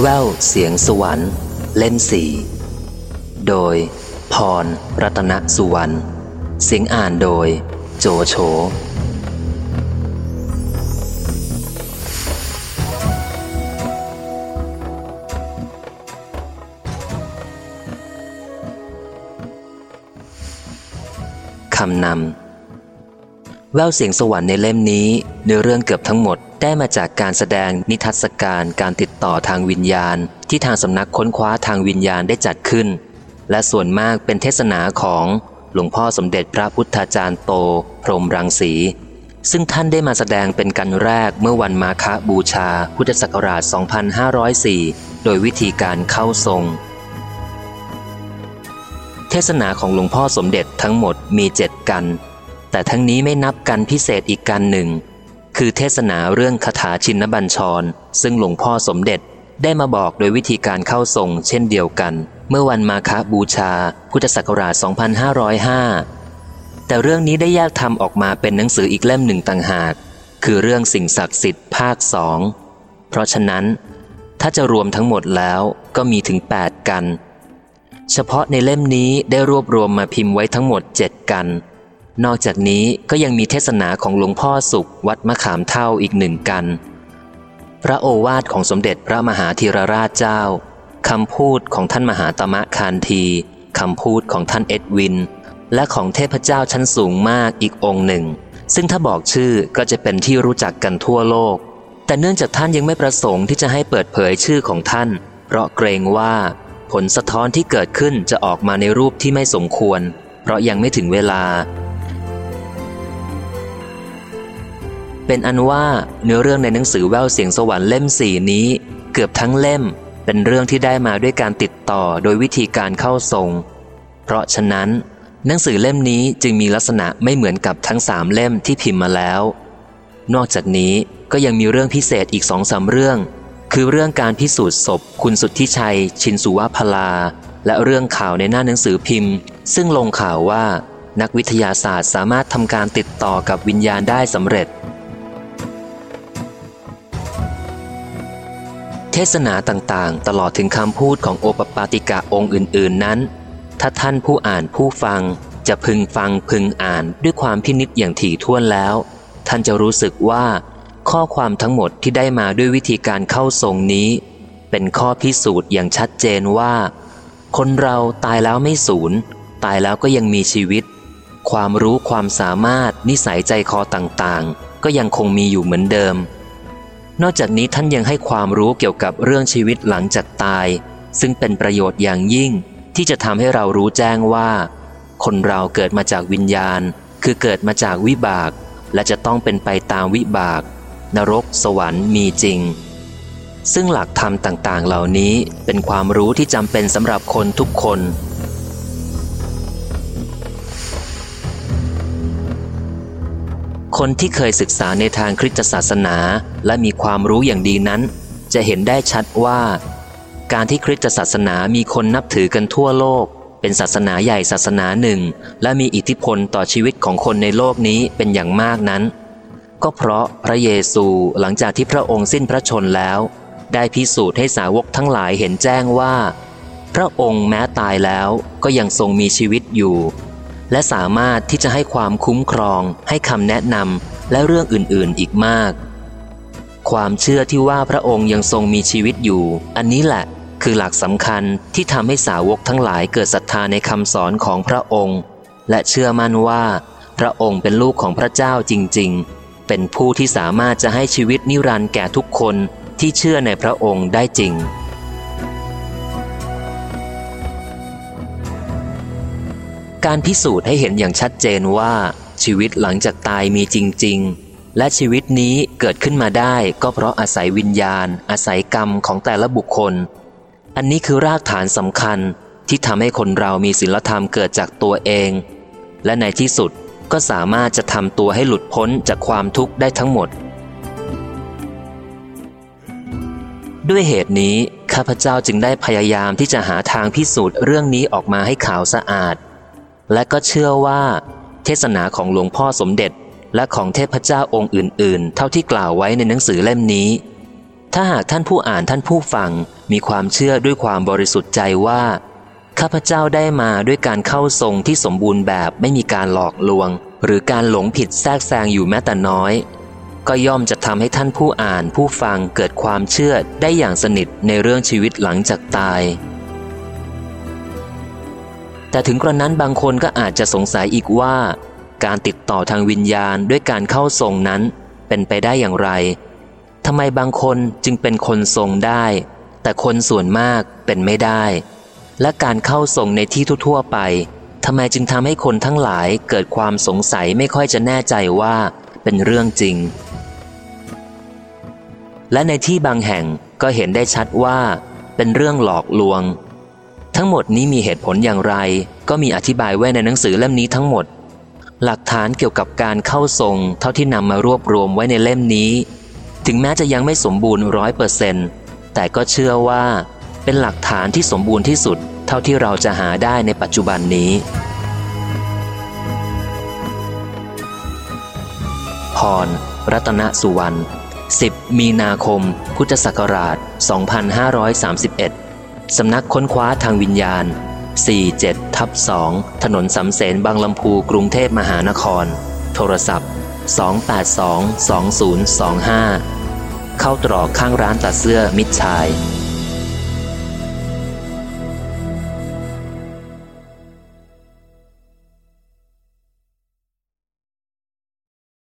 แววเสียงสวรรค์ เล่มสี่โดย พร รัตนสุวรรณเสียงอ่านโดย โจโฉคำนำ แววเสียงสวรรค์ในเล่มนี้เนื้อเรื่องเกือบทั้งหมด ได้มาจากการแสดงนิทรรศการการติดต่อทางวิญญาณ ที่ทางสำนักค้นคว้าทางวิญญาณได้จัดขึ้น และส่วนมากเป็นเทศนาของหลวงพ่อสมเด็จพระพุทธาจารย์โต พรหมรังสี ซึ่งท่านได้มาแสดงเป็นกันแรกเมื่อวันมาฆบูชาพุทธศักราช 2504 โดยวิธีการเข้าทรง เทศนาของหลวงพ่อสมเด็จทั้งหมดมีเจ็ดกัน แต่ทั้งนี้ไม่นับกันพิเศษอีกกันหนึ่ง คือเทศนาเรื่องคาถาชินบัญชร ซึ่งหลวงพ่อสมเด็จได้มาบอกโดยวิธีการเข้าทรงเช่นเดียวกัน เมื่อวันมาฆบูชา พุทธศักราช 2505 แต่เรื่องนี้ได้แยกทำออกมาเป็นหนังสืออีกเล่มหนึ่งต่างหาก คือเรื่องสิ่งศักดิ์สิทธิ์ภาคสอง เพราะฉะนั้น ถ้าจะรวมทั้งหมดแล้วก็มีถึง 8 กัน เฉพาะในเล่มนี้ได้รวบรวมมาพิมพ์ไว้ทั้งหมด 7 กัน นอกจากนี้ก็ยังมีเทศนาของหลวงพ่อสุขวัดมะขามเท่าอีกหนึ่งกัน พระโอวาทของสมเด็จพระมหาธีรราชเจ้าคำพูดของท่านมหาตมะคานทีคำพูดของท่านเอ็ดวิน และของเทพเจ้าชั้นสูงมากอีกองค์หนึ่ง ซึ่งถ้าบอกชื่อก็จะเป็นที่รู้จักกันทั่วโลก แต่เนื่องจากท่านยังไม่ประสงค์ที่จะให้เปิดเผยชื่อของท่าน เพราะเกรงว่าผลสะท้อนที่เกิดขึ้นจะออกมาในรูปที่ไม่สมควร เพราะยังไม่ถึงเวลา เป็นอันว่าเนื้อเรื่องในหนังสือแววเสียงสวรรค์เล่มสี่นี้ เกือบทั้งเล่มเป็นเรื่องที่ได้มาด้วยการติดต่อโดยวิธีการเข้าทรง เพราะฉะนั้น หนังสือเล่มนี้จึงมีลักษณะไม่เหมือนกับทั้งสามเล่มที่พิมพ์มาแล้ว นอกจากนี้ก็ยังมีเรื่องพิเศษอีกสองสาเรื่อง คือเรื่องการพิสูจน์ศพ คุณสุทธิชัย ชินสุวพลา และเรื่องข่าวในหน้าหนังสือพิมพ์ ซึ่งลงข่าวว่า นักวิทยาศาสตร์สามารถทำการติดต่อกับวิญญาณได้สำเร็จ เทศนาต่างๆ ตลอดถึงคำพูดของโอปปาติกะองค์อื่น ๆนั้น ถ้าท่านผู้อ่านผู้ฟังจะพึงฟังพึงอ่านด้วยความพินิจอย่างถี่ถ้วนแล้ว ท่านจะรู้สึกว่า ข้อความทั้งหมดที่ได้มาด้วยวิธีการเข้าทรงนี้ เป็นข้อพิสูจน์อย่างชัดเจนว่า คนเราตายแล้วไม่สูญตายแล้วก็ยังมีชีวิต ความรู้ความสามารถนิสัยใจคอต่างๆ ก็ยังคงมีอยู่เหมือนเดิม นอกจากนี้ท่านยังให้ความรู้เกี่ยวกับเรื่องชีวิตหลังจากตาย ซึ่งเป็นประโยชน์อย่างยิ่ง ที่จะทำให้เรารู้แจ้งว่า คนเราเกิดมาจากวิญญาณ คือเกิดมาจากวิบาก และจะต้องเป็นไปตามวิบาก นรก สวรรค์มีจริง ซึ่งหลักธรรมต่างๆ เหล่านี้เป็นความรู้ที่จำเป็นสำหรับคนทุกคน คนที่เคยศึกษาในทางคริสตศาสนาและมีความรู้อย่างดีนั้น จะเห็นได้ชัดว่า การที่คริสตศาสนามีคนนับถือกันทั่วโลก เป็นศาสนาใหญ่ศาสนาหนึ่ง และมีอิทธิพลต่อชีวิตของคนในโลกนี้เป็นอย่างมากนั้น ก็เพราะพระเยซูหลังจากที่พระองค์สิ้นพระชนแล้ว ได้พิสูจน์ให้สาวกทั้งหลายเห็นแจ้งว่า พระองค์แม้ตายแล้วก็ยังทรงมีชีวิตอยู่ และสามารถที่จะให้ความคุ้มครองให้คำแนะนำและเรื่องอื่นๆอีกมาก ความเชื่อที่ว่าพระองค์ยังทรงมีชีวิตอยู่ อันนี้แหละคือหลักสำคัญที่ทำให้สาวกทั้งหลายเกิดศรัทธาในคำสอนของพระองค์ และเชื่อมั่นว่า พระองค์เป็นลูกของพระเจ้าจริง ๆ เป็นผู้ที่สามารถจะให้ชีวิตนิรันดร์แก่ทุกคนที่เชื่อในพระองค์ได้จริง การพิสูจน์ให้เห็นอย่างชัดเจนว่า ชีวิตหลังจากตายมีจริง ๆ และชีวิตนี้เกิดขึ้นมาได้ก็เพราะอาศัยวิญญาณ อาศัยกรรมของแต่ละบุคคล อันนี้คือรากฐานสำคัญที่ทำให้คนเรามีศีลธรรมเกิดจากตัวเอง และในที่สุดก็สามารถจะทำตัวให้หลุดพ้นจากความทุกข์ได้ทั้งหมด ด้วยเหตุนี้ข้าพเจ้าจึงได้พยายามที่จะหาทางพิสูจน์เรื่องนี้ออกมาให้ขาวสะอาด และก็เชื่อว่า เทศนาของหลวงพ่อสมเด็จ และของเทพเจ้าองค์อื่น ๆ เท่าที่กล่าวไว้ในหนังสือเล่มนี้ ถ้าหากท่านผู้อ่านท่านผู้ฟังมีความเชื่อด้วยความบริสุทธิ์ใจว่า ข้าพเจ้าได้มาด้วยการเข้าทรงที่สมบูรณ์แบบไม่มีการหลอกลวง หรือการหลงผิดแทรกแซงอยู่แม้แต่น้อย ก็ย่อมจะทำให้ท่านผู้อ่านผู้ฟังเกิดความเชื่อได้อย่างสนิทในเรื่องชีวิตหลังจากตาย แต่ถึงกระนั้นบางคนก็อาจจะสงสัยอีกว่า การติดต่อทางวิญญาณด้วยการเข้าทรงนั้น เป็นไปได้อย่างไรทำไมบางคนจึงเป็นคนทรงได้ แต่คนส่วนมากเป็นไม่ได้ และการเข้าทรงในที่ทั่วๆไปทำไมจึงทำให้คนทั้งหลายเกิดความสงสัยไม่ค่อยจะแน่ใจว่าเป็นเรื่องจริง และในที่บางแห่งก็เห็นได้ชัดว่า เป็นเรื่องหลอกลวง ทั้งหมดนี้มีเหตุผลอย่างไร ก็มีอธิบายไว้ในหนังสือเล่มนี้ทั้งหมด หลักฐานเกี่ยวกับการเข้าทรง เท่าที่นำมารวบรวมไว้ในเล่มนี้ ถึงแม้จะยังไม่สมบูรณ์ร้อยเปอร์เซนต์แต่ก็เชื่อว่า เป็นหลักฐานที่สมบูรณ์ที่สุด เท่าที่เราจะหาได้ในปัจจุบันนี้ พร รัตนสุวรรณ10 มีนาคม พุทธศักราช 2531 สำนักค้นคว้าทางวิญญาณ 47ทับ2ถนนสำเสนบางลำพูกรุงเทพมหานคร โทรศัพท์ 282 2025 เข้าตรอกข้างร้านตัดเสื้อมิตรชาย